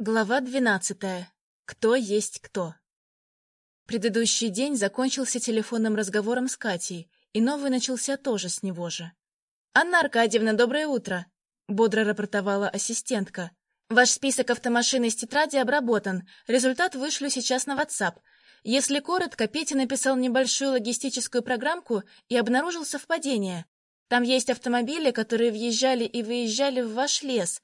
Глава двенадцатая. Кто есть кто. Предыдущий день закончился телефонным разговором с Катей, и новый начался тоже с него же. «Анна Аркадьевна, доброе утро!» — бодро рапортовала ассистентка. «Ваш список автомашин из тетради обработан. Результат вышлю сейчас на WhatsApp. Если коротко, Петя написал небольшую логистическую программку и обнаружил совпадение. Там есть автомобили, которые въезжали и выезжали в ваш лес,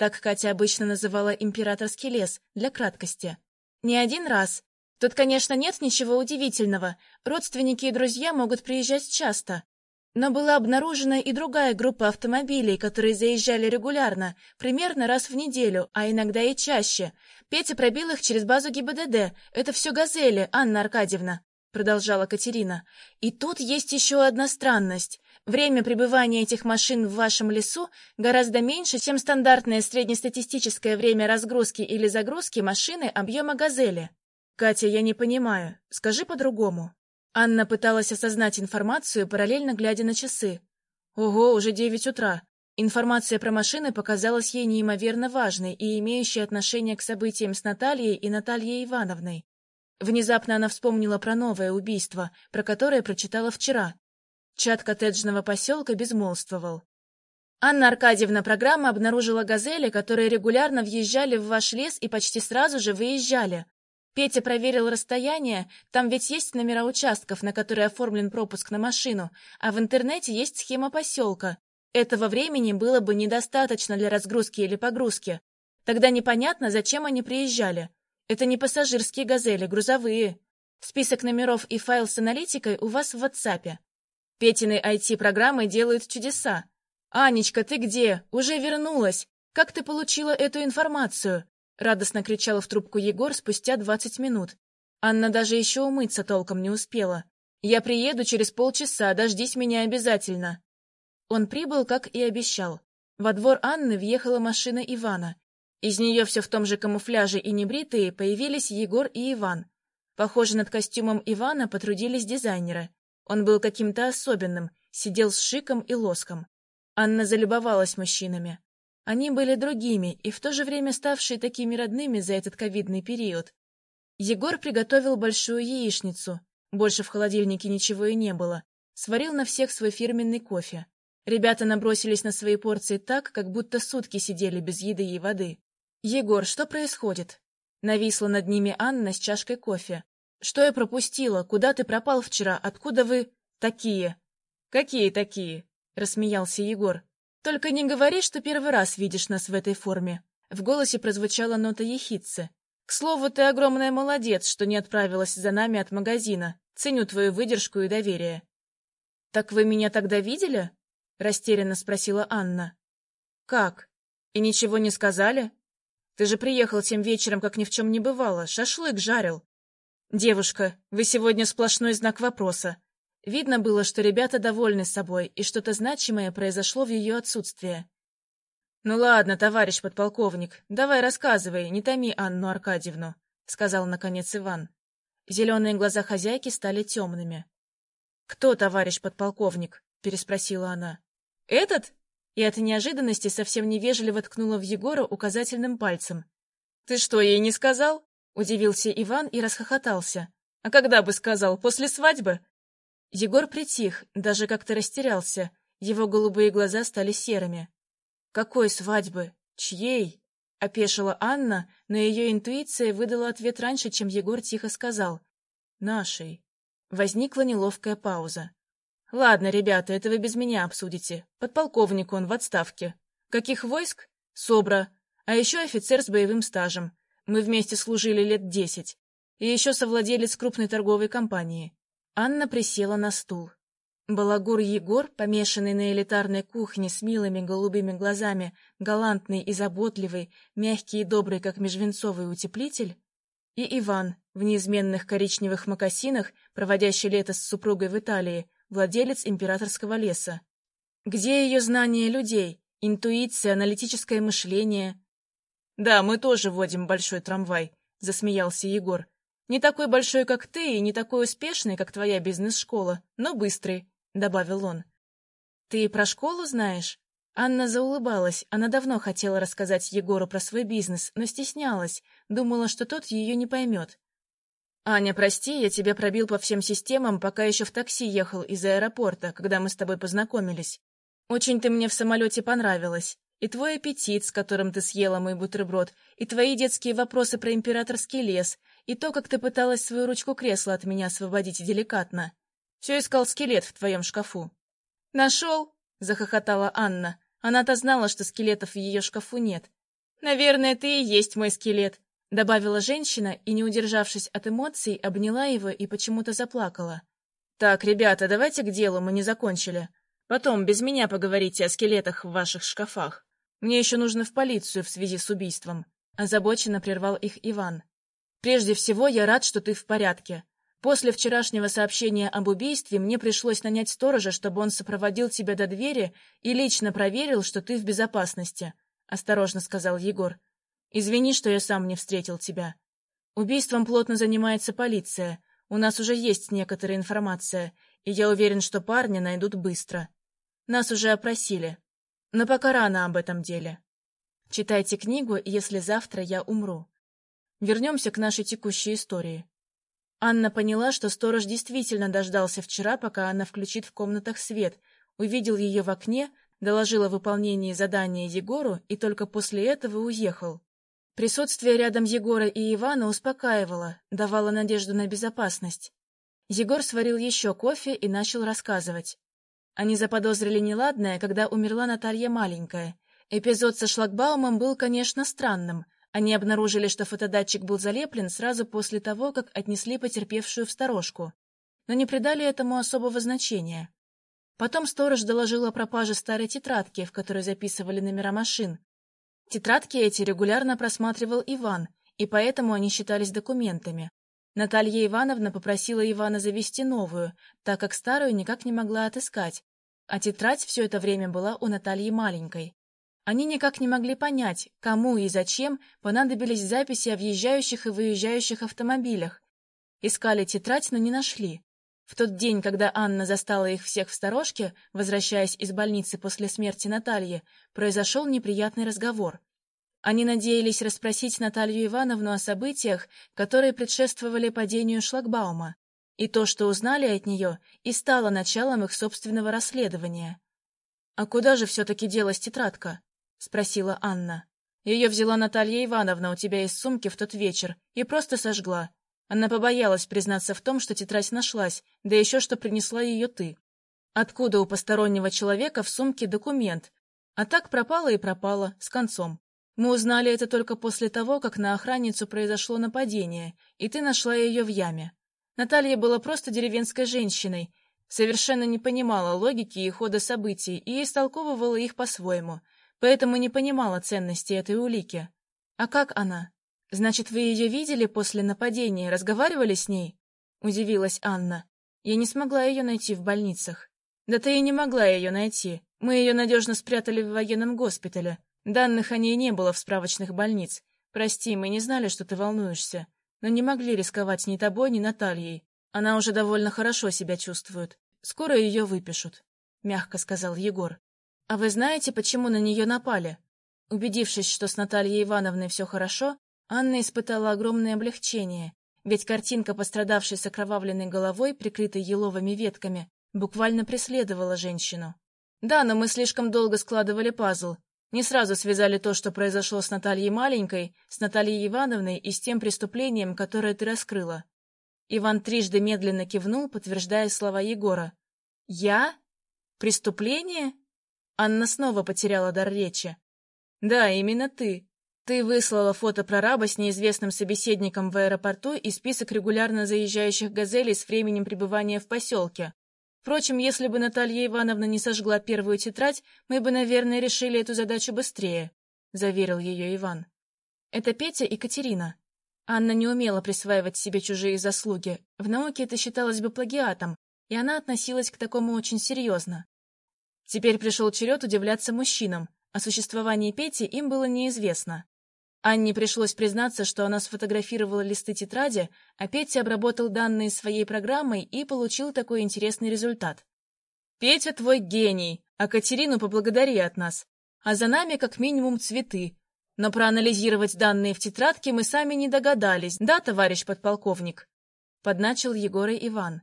так Катя обычно называла императорский лес, для краткости. Не один раз. Тут, конечно, нет ничего удивительного. Родственники и друзья могут приезжать часто. Но была обнаружена и другая группа автомобилей, которые заезжали регулярно, примерно раз в неделю, а иногда и чаще. Петя пробил их через базу ГИБДД. Это все «Газели», Анна Аркадьевна, — продолжала Катерина. И тут есть еще одна странность. Время пребывания этих машин в вашем лесу гораздо меньше, чем стандартное среднестатистическое время разгрузки или загрузки машины объема «Газели». Катя, я не понимаю. Скажи по-другому. Анна пыталась осознать информацию, параллельно глядя на часы. Ого, уже девять утра. Информация про машины показалась ей неимоверно важной и имеющей отношение к событиям с Натальей и Натальей Ивановной. Внезапно она вспомнила про новое убийство, про которое прочитала вчера, Чат коттеджного поселка безмолвствовал. Анна Аркадьевна, программа обнаружила газели, которые регулярно въезжали в ваш лес и почти сразу же выезжали. Петя проверил расстояние, там ведь есть номера участков, на которые оформлен пропуск на машину, а в интернете есть схема поселка. Этого времени было бы недостаточно для разгрузки или погрузки. Тогда непонятно, зачем они приезжали. Это не пассажирские газели, грузовые. Список номеров и файл с аналитикой у вас в WhatsApp. Петины IT-программы делают чудеса. «Анечка, ты где? Уже вернулась! Как ты получила эту информацию?» Радостно кричала в трубку Егор спустя двадцать минут. Анна даже еще умыться толком не успела. «Я приеду через полчаса, дождись меня обязательно». Он прибыл, как и обещал. Во двор Анны въехала машина Ивана. Из нее все в том же камуфляже и небритые появились Егор и Иван. Похоже, над костюмом Ивана потрудились дизайнеры. Он был каким-то особенным, сидел с шиком и лоском. Анна залюбовалась мужчинами. Они были другими и в то же время ставшие такими родными за этот ковидный период. Егор приготовил большую яичницу, больше в холодильнике ничего и не было, сварил на всех свой фирменный кофе. Ребята набросились на свои порции так, как будто сутки сидели без еды и воды. «Егор, что происходит?» Нависла над ними Анна с чашкой кофе. Что я пропустила? Куда ты пропал вчера? Откуда вы такие? Какие такие? Рассмеялся Егор. Только не говори, что первый раз видишь нас в этой форме. В голосе прозвучала нота ехидцы. К слову, ты огромная молодец, что не отправилась за нами от магазина. Ценю твою выдержку и доверие. Так вы меня тогда видели? Растерянно спросила Анна. Как? И ничего не сказали? Ты же приехал тем вечером, как ни в чем не бывало, шашлык жарил. «Девушка, вы сегодня сплошной знак вопроса. Видно было, что ребята довольны собой, и что-то значимое произошло в ее отсутствие. «Ну ладно, товарищ подполковник, давай рассказывай, не томи Анну Аркадьевну», — сказал наконец Иван. Зеленые глаза хозяйки стали темными. «Кто товарищ подполковник?» — переспросила она. «Этот?» И от неожиданности совсем невежливо ткнула в Егора указательным пальцем. «Ты что, ей не сказал?» Удивился Иван и расхохотался. «А когда бы сказал, после свадьбы?» Егор притих, даже как-то растерялся. Его голубые глаза стали серыми. «Какой свадьбы? Чьей?» — опешила Анна, но ее интуиция выдала ответ раньше, чем Егор тихо сказал. «Нашей». Возникла неловкая пауза. «Ладно, ребята, это вы без меня обсудите. Подполковник он в отставке. Каких войск? СОБРа. А еще офицер с боевым стажем. Мы вместе служили лет десять. И еще совладелец крупной торговой компании. Анна присела на стул. Балагур Егор, помешанный на элитарной кухне с милыми голубыми глазами, галантный и заботливый, мягкий и добрый, как межвенцовый утеплитель, и Иван, в неизменных коричневых мокасинах, проводящий лето с супругой в Италии, владелец императорского леса. Где ее знание людей, интуиция, аналитическое мышление, «Да, мы тоже водим большой трамвай», — засмеялся Егор. «Не такой большой, как ты, и не такой успешный, как твоя бизнес-школа, но быстрый», — добавил он. «Ты про школу знаешь?» Анна заулыбалась. Она давно хотела рассказать Егору про свой бизнес, но стеснялась, думала, что тот ее не поймет. «Аня, прости, я тебя пробил по всем системам, пока еще в такси ехал из аэропорта, когда мы с тобой познакомились. Очень ты мне в самолете понравилась. И твой аппетит, с которым ты съела мой бутерброд, и твои детские вопросы про императорский лес, и то, как ты пыталась свою ручку кресла от меня освободить деликатно. Все искал скелет в твоем шкафу». «Нашел?» — захохотала Анна. Она-то знала, что скелетов в ее шкафу нет. «Наверное, ты и есть мой скелет», — добавила женщина и, не удержавшись от эмоций, обняла его и почему-то заплакала. «Так, ребята, давайте к делу, мы не закончили. Потом без меня поговорите о скелетах в ваших шкафах. Мне еще нужно в полицию в связи с убийством», — озабоченно прервал их Иван. «Прежде всего, я рад, что ты в порядке. После вчерашнего сообщения об убийстве мне пришлось нанять сторожа, чтобы он сопроводил тебя до двери и лично проверил, что ты в безопасности», — осторожно сказал Егор. «Извини, что я сам не встретил тебя. Убийством плотно занимается полиция. У нас уже есть некоторая информация, и я уверен, что парня найдут быстро. Нас уже опросили. Но пока рано об этом деле. Читайте книгу, если завтра я умру. Вернемся к нашей текущей истории. Анна поняла, что сторож действительно дождался вчера, пока она включит в комнатах свет, увидел ее в окне, доложил о выполнении задания Егору и только после этого уехал. Присутствие рядом Егора и Ивана успокаивало, давало надежду на безопасность. Егор сварил еще кофе и начал рассказывать. Они заподозрили неладное, когда умерла Наталья Маленькая. Эпизод со шлагбаумом был, конечно, странным — они обнаружили, что фотодатчик был залеплен сразу после того, как отнесли потерпевшую в сторожку, но не придали этому особого значения. Потом сторож доложил о пропаже старой тетрадки, в которой записывали номера машин. Тетрадки эти регулярно просматривал Иван, и поэтому они считались документами. Наталья Ивановна попросила Ивана завести новую, так как старую никак не могла отыскать, а тетрадь все это время была у Натальи маленькой. Они никак не могли понять, кому и зачем понадобились записи о въезжающих и выезжающих автомобилях. Искали тетрадь, но не нашли. В тот день, когда Анна застала их всех в сторожке, возвращаясь из больницы после смерти Натальи, произошел неприятный разговор. Они надеялись расспросить Наталью Ивановну о событиях, которые предшествовали падению шлагбаума, и то, что узнали от нее, и стало началом их собственного расследования. А куда же все-таки делась тетрадка? — спросила Анна. Ее взяла Наталья Ивановна у тебя из сумки в тот вечер и просто сожгла. Она побоялась признаться в том, что тетрадь нашлась, да еще что принесла ее ты. Откуда у постороннего человека в сумке документ? А так пропала и пропала, с концом. Мы узнали это только после того, как на охранницу произошло нападение, и ты нашла ее в яме. Наталья была просто деревенской женщиной, совершенно не понимала логики и хода событий и истолковывала их по-своему — поэтому не понимала ценности этой улики. А как она? Значит, вы ее видели после нападения, разговаривали с ней? Удивилась Анна. Я не смогла ее найти в больницах. Да ты и не могла ее найти. Мы ее надежно спрятали в военном госпитале. Данных о ней не было в справочных больниц. Прости, мы не знали, что ты волнуешься. Но не могли рисковать ни тобой, ни Натальей. Она уже довольно хорошо себя чувствует. Скоро ее выпишут, — мягко сказал Егор. «А вы знаете, почему на нее напали?» Убедившись, что с Натальей Ивановной все хорошо, Анна испытала огромное облегчение, ведь картинка пострадавшей с окровавленной головой, прикрытой еловыми ветками, буквально преследовала женщину. «Да, но мы слишком долго складывали пазл. Не сразу связали то, что произошло с Натальей Маленькой, с Натальей Ивановной и с тем преступлением, которое ты раскрыла». Иван трижды медленно кивнул, подтверждая слова Егора. «Я? Преступление?» Анна снова потеряла дар речи. «Да, именно ты. Ты выслала фото прораба с неизвестным собеседником в аэропорту и список регулярно заезжающих «Газелей» с временем пребывания в поселке. Впрочем, если бы Наталья Ивановна не сожгла первую тетрадь, мы бы, наверное, решили эту задачу быстрее», — заверил ее Иван. «Это Петя и Катерина». Анна не умела присваивать себе чужие заслуги. В науке это считалось бы плагиатом, и она относилась к такому очень серьезно. Теперь пришел черед удивляться мужчинам. О существовании Пети им было неизвестно. Анне пришлось признаться, что она сфотографировала листы тетради, а Петя обработал данные своей программой и получил такой интересный результат. «Петя твой гений!» — а Катерину поблагодари от нас. А за нами как минимум цветы. Но проанализировать данные в тетрадке мы сами не догадались, да, товарищ подполковник?» Подначил Егора Иван.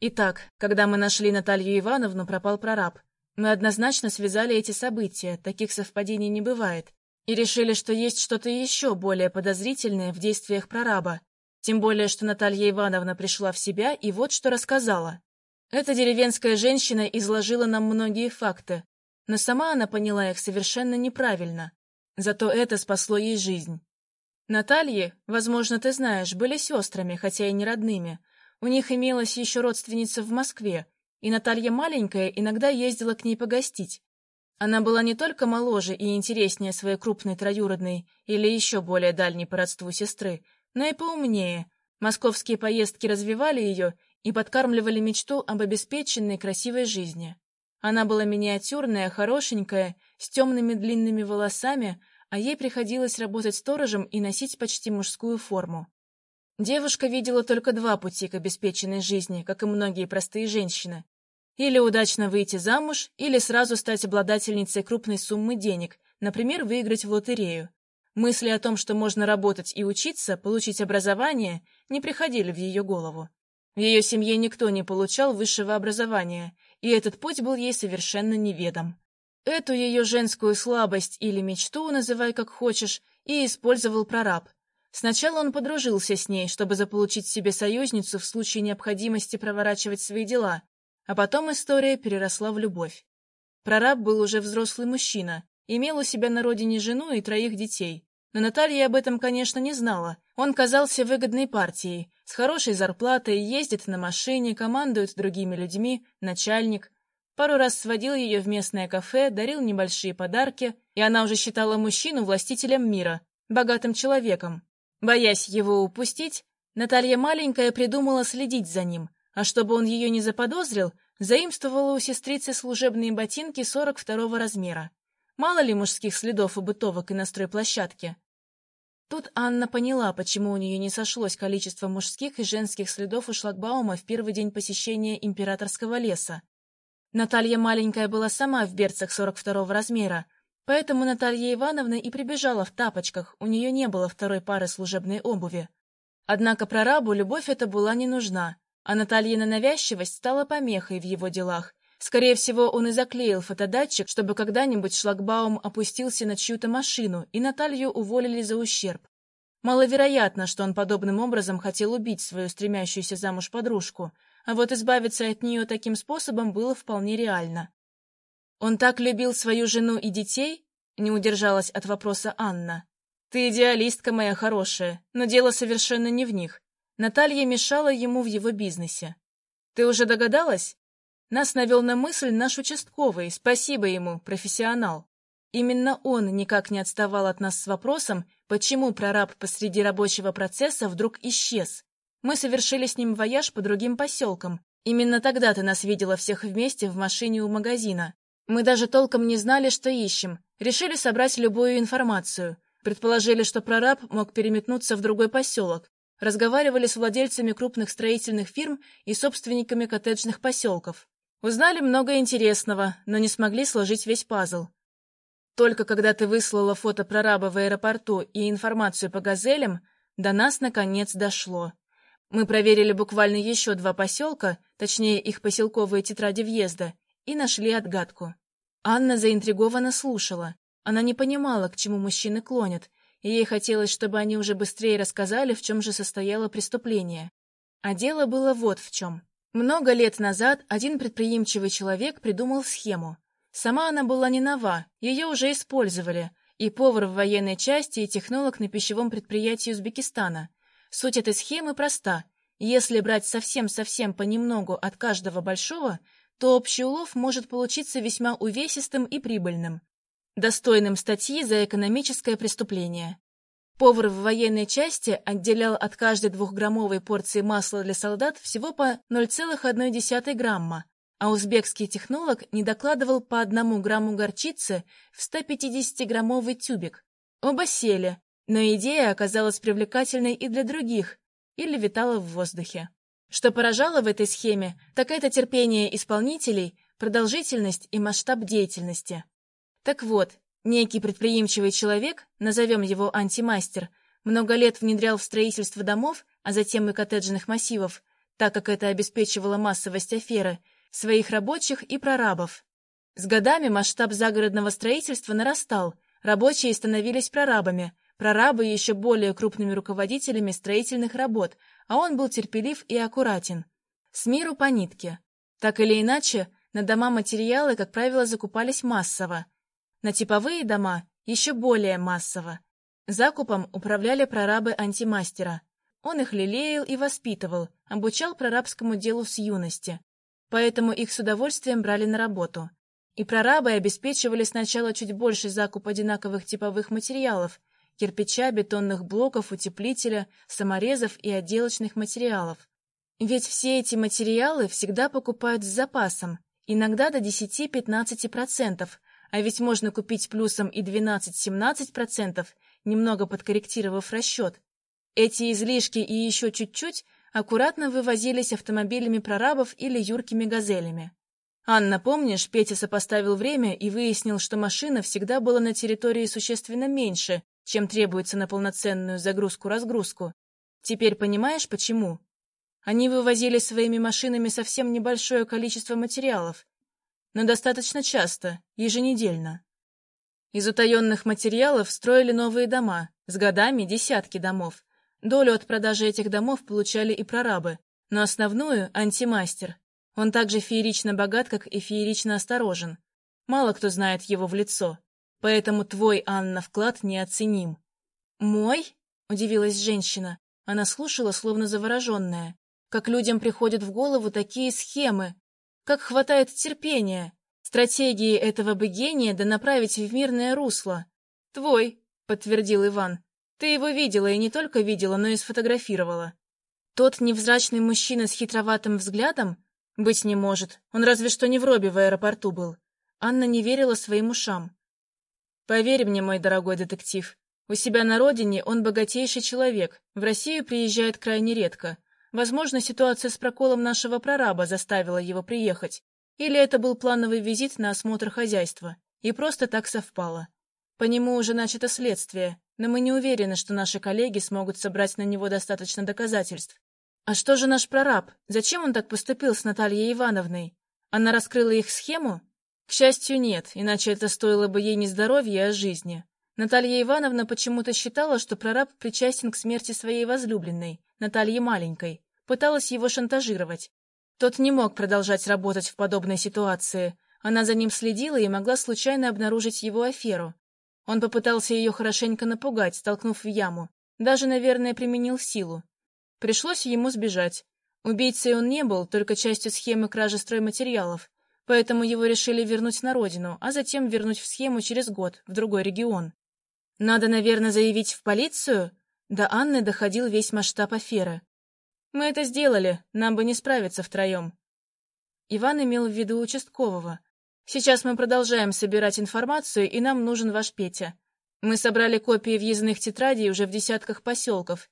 Итак, когда мы нашли Наталью Ивановну, пропал прораб. Мы однозначно связали эти события, таких совпадений не бывает, и решили, что есть что-то еще более подозрительное в действиях прораба. Тем более, что Наталья Ивановна пришла в себя и вот что рассказала. Эта деревенская женщина изложила нам многие факты, но сама она поняла их совершенно неправильно. Зато это спасло ей жизнь. Натальи, возможно, ты знаешь, были сестрами, хотя и не родными. У них имелась еще родственница в Москве, и Наталья маленькая иногда ездила к ней погостить. Она была не только моложе и интереснее своей крупной троюродной или еще более дальней по родству сестры, но и поумнее. Московские поездки развивали ее и подкармливали мечту об обеспеченной красивой жизни. Она была миниатюрная, хорошенькая, с темными длинными волосами, а ей приходилось работать сторожем и носить почти мужскую форму. Девушка видела только два пути к обеспеченной жизни, как и многие простые женщины. Или удачно выйти замуж, или сразу стать обладательницей крупной суммы денег, например, выиграть в лотерею. Мысли о том, что можно работать и учиться, получить образование, не приходили в ее голову. В ее семье никто не получал высшего образования, и этот путь был ей совершенно неведом. Эту ее женскую слабость или мечту, называй как хочешь, и использовал прораб. Сначала он подружился с ней, чтобы заполучить себе союзницу в случае необходимости проворачивать свои дела, а потом история переросла в любовь. Прораб был уже взрослый мужчина, имел у себя на родине жену и троих детей. Но Наталья об этом, конечно, не знала. Он казался выгодной партией, с хорошей зарплатой, ездит на машине, командует другими людьми, начальник. Пару раз сводил ее в местное кафе, дарил небольшие подарки, и она уже считала мужчину властителем мира, богатым человеком. Боясь его упустить, Наталья маленькая придумала следить за ним, а чтобы он ее не заподозрил, заимствовала у сестрицы служебные ботинки 42 размера. Мало ли мужских следов у бытовок и на стройплощадке. Тут Анна поняла, почему у нее не сошлось количество мужских и женских следов у шлагбаума в первый день посещения императорского леса. Наталья маленькая была сама в берцах 42 размера, поэтому Наталья Ивановна и прибежала в тапочках, у нее не было второй пары служебной обуви. Однако прорабу любовь эта была не нужна, а Натальина навязчивость стала помехой в его делах, Скорее всего, он и заклеил фотодатчик, чтобы когда-нибудь шлагбаум опустился на чью-то машину, и Наталью уволили за ущерб. Маловероятно, что он подобным образом хотел убить свою стремящуюся замуж подружку, а вот избавиться от нее таким способом было вполне реально. «Он так любил свою жену и детей?» — не удержалась от вопроса Анна. «Ты идеалистка моя хорошая, но дело совершенно не в них. Наталья мешала ему в его бизнесе. Ты уже догадалась? Нас навел на мысль наш участковый, спасибо ему, профессионал. Именно он никак не отставал от нас с вопросом, почему прораб посреди рабочего процесса вдруг исчез. Мы совершили с ним вояж по другим поселкам. Именно тогда ты нас видела всех вместе в машине у магазина. Мы даже толком не знали, что ищем. Решили собрать любую информацию. Предположили, что прораб мог переметнуться в другой поселок. Разговаривали с владельцами крупных строительных фирм и собственниками коттеджных поселков. Узнали много интересного, но не смогли сложить весь пазл. Только когда ты выслала фото прораба в аэропорту и информацию по газелям, до нас наконец дошло. Мы проверили буквально еще два поселка, точнее их поселковые тетради въезда, и нашли отгадку. Анна заинтригованно слушала. Она не понимала, к чему мужчины клонят, ей хотелось, чтобы они уже быстрее рассказали, в чем же состояло преступление. А дело было вот в чем. Много лет назад один предприимчивый человек придумал схему. Сама она была не нова, ее уже использовали, и повар в военной части, и технолог на пищевом предприятии Узбекистана. Суть этой схемы проста. Если брать совсем-совсем понемногу от каждого большого, то общий улов может получиться весьма увесистым и прибыльным, достойным статьи за экономическое преступление. Повар в военной части отделял от каждой двухграммовой порции масла для солдат всего по 0,1 грамма, а узбекский технолог не докладывал по одному грамму горчицы в 150-граммовый тюбик. Оба сели, но идея оказалась привлекательной и для других, или витала в воздухе. Что поражало в этой схеме, так это терпение исполнителей, продолжительность и масштаб деятельности. Так вот, некий предприимчивый человек, назовем его антимастер, много лет внедрял в строительство домов, а затем и коттеджных массивов, так как это обеспечивало массовость аферы, своих рабочих и прорабов. С годами масштаб загородного строительства нарастал, рабочие становились прорабами, прорабы еще более крупными руководителями строительных работ, а он был терпелив и аккуратен. С миру по нитке. Так или иначе, на дома материалы, как правило, закупались массово. На типовые дома еще более массово. Закупом управляли прорабы антимастера. Он их лелеял и воспитывал, обучал прорабскому делу с юности. Поэтому их с удовольствием брали на работу. И прорабы обеспечивали сначала чуть больше закуп одинаковых типовых материалов – кирпича, бетонных блоков, утеплителя, саморезов и отделочных материалов. Ведь все эти материалы всегда покупают с запасом, иногда до 10-15%, а ведь можно купить плюсом и 12-17%, немного подкорректировав расчет. Эти излишки и еще чуть-чуть аккуратно вывозились автомобилями прорабов или юркими газелями. Анна, помнишь, Петя сопоставил время и выяснил, что машина всегда была на территории существенно меньше, чем требуется на полноценную загрузку-разгрузку. Теперь понимаешь, почему? Они вывозили своими машинами совсем небольшое количество материалов, но достаточно часто, еженедельно. Из утаенных материалов строили новые дома, с годами десятки домов. Долю от продажи этих домов получали и прорабы, но основную — антимастер. Он также феерично богат, как и феерично осторожен. Мало кто знает его в лицо, поэтому твой, Анна, вклад неоценим. «Мой?» — удивилась женщина. Она слушала, словно завороженная. Как людям приходят в голову такие схемы? Как хватает терпения? Стратегии этого бы гения да направить в мирное русло. Твой, подтвердил Иван. Ты его видела, и не только видела, но и сфотографировала. Тот невзрачный мужчина с хитроватым взглядом? Быть не может. Он разве что не в робе в аэропорту был. Анна не верила своим ушам. Поверь мне, мой дорогой детектив, у себя на родине он богатейший человек, в Россию приезжает крайне редко. Возможно, ситуация с проколом нашего прораба заставила его приехать. Или это был плановый визит на осмотр хозяйства. И просто так совпало. По нему уже начато следствие, но мы не уверены, что наши коллеги смогут собрать на него достаточно доказательств. А что же наш прораб? Зачем он так поступил с Натальей Ивановной? Она раскрыла их схему? К счастью, нет, иначе это стоило бы ей не здоровья, а жизни. Наталья Ивановна почему-то считала, что прораб причастен к смерти своей возлюбленной, Натальи Маленькой, пыталась его шантажировать. Тот не мог продолжать работать в подобной ситуации. Она за ним следила и могла случайно обнаружить его аферу. Он попытался ее хорошенько напугать, столкнув в яму. Даже, наверное, применил силу. Пришлось ему сбежать. Убийцей он не был, только частью схемы кражи стройматериалов, поэтому его решили вернуть на родину, а затем вернуть в схему через год, в другой регион. Надо, наверное, заявить в полицию? До Анны доходил весь масштаб аферы. Мы это сделали, нам бы не справиться втроем. Иван имел в виду участкового. Сейчас мы продолжаем собирать информацию, и нам нужен ваш Петя. Мы собрали копии въездных тетрадей уже в десятках поселков.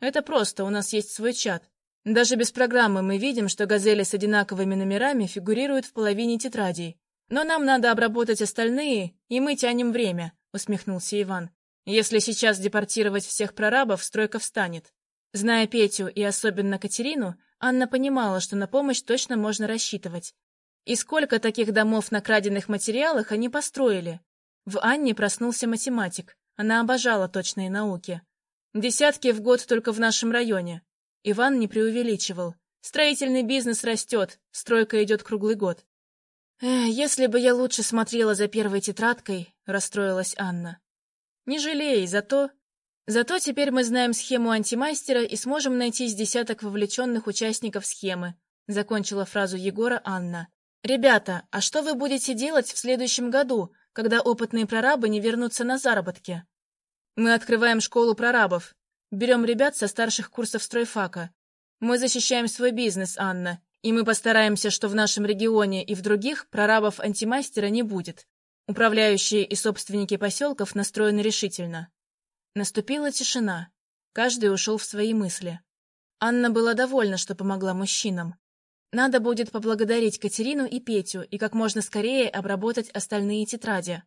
Это просто, у нас есть свой чат. Даже без программы мы видим, что газели с одинаковыми номерами фигурируют в половине тетрадей. Но нам надо обработать остальные, и мы тянем время усмехнулся Иван. Если сейчас депортировать всех прорабов, стройка встанет. Зная Петю и особенно Катерину, Анна понимала, что на помощь точно можно рассчитывать. И сколько таких домов на краденных материалах они построили? В Анне проснулся математик. Она обожала точные науки. Десятки в год только в нашем районе. Иван не преувеличивал. Строительный бизнес растет, стройка идет круглый год. Если бы я лучше смотрела за первой тетрадкой, расстроилась Анна. Не жалей, зато... Зато теперь мы знаем схему антимастера и сможем найти с десяток вовлеченных участников схемы, закончила фразу Егора Анна. Ребята, а что вы будете делать в следующем году, когда опытные прорабы не вернутся на заработки? Мы открываем школу прорабов. Берем ребят со старших курсов стройфака. Мы защищаем свой бизнес, Анна, и мы постараемся, что в нашем регионе и в других прорабов антимастера не будет. Управляющие и собственники поселков настроены решительно. Наступила тишина. Каждый ушел в свои мысли. Анна была довольна, что помогла мужчинам. Надо будет поблагодарить Катерину и Петю и как можно скорее обработать остальные тетради.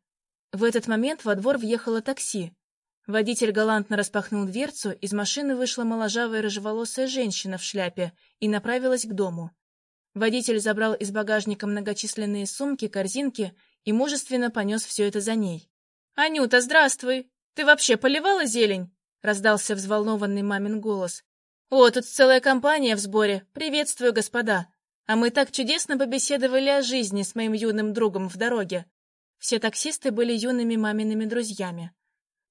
В этот момент во двор въехало такси. Водитель галантно распахнул дверцу, из машины вышла моложавая рыжеволосая женщина в шляпе и направилась к дому. Водитель забрал из багажника многочисленные сумки, корзинки и мужественно понес все это за ней. «Анюта, здравствуй! Ты вообще поливала зелень?» — раздался взволнованный мамин голос. «О, тут целая компания в сборе. Приветствую, господа. А мы так чудесно побеседовали о жизни с моим юным другом в дороге». Все таксисты были юными мамиными друзьями.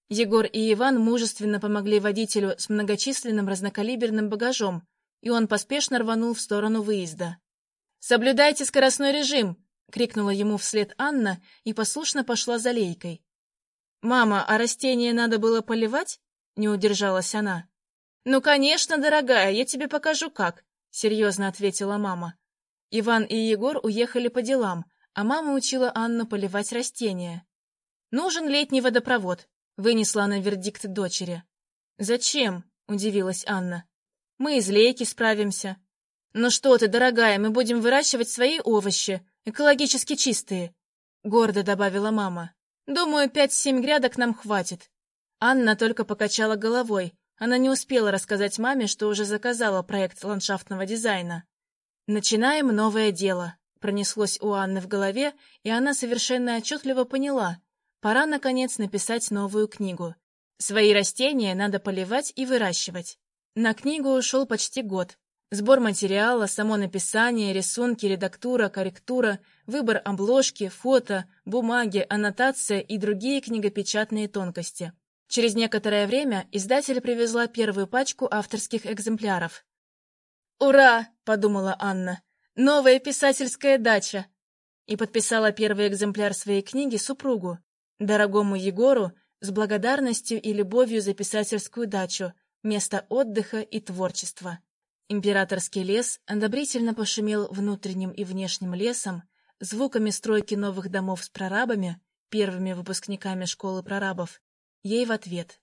Егор и Иван мужественно помогли водителю с многочисленным разнокалиберным багажом, и он поспешно рванул в сторону выезда. «Соблюдайте скоростной режим!» — крикнула ему вслед Анна и послушно пошла за лейкой. «Мама, а растения надо было поливать?» — не удержалась она. «Ну, конечно, дорогая, я тебе покажу как», — серьезно ответила мама. Иван и Егор уехали по делам, а мама учила Анну поливать растения. «Нужен летний водопровод», Вынесла она вердикт дочери. «Зачем?» — удивилась Анна. «Мы из лейки справимся». «Ну что ты, дорогая, мы будем выращивать свои овощи, экологически чистые», — гордо добавила мама. «Думаю, пять-семь грядок нам хватит». Анна только покачала головой. Она не успела рассказать маме, что уже заказала проект ландшафтного дизайна. «Начинаем новое дело», — пронеслось у Анны в голове, и она совершенно отчетливо поняла, Пора, наконец, написать новую книгу. Свои растения надо поливать и выращивать. На книгу ушел почти год. Сбор материала, само написание, рисунки, редактура, корректура, выбор обложки, фото, бумаги, аннотация и другие книгопечатные тонкости. Через некоторое время издатель привезла первую пачку авторских экземпляров. «Ура!» — подумала Анна. «Новая писательская дача!» И подписала первый экземпляр своей книги супругу, Дорогому Егору с благодарностью и любовью за писательскую дачу, место отдыха и творчества. Императорский лес одобрительно пошумел внутренним и внешним лесом, звуками стройки новых домов с прорабами, первыми выпускниками школы прорабов, ей в ответ.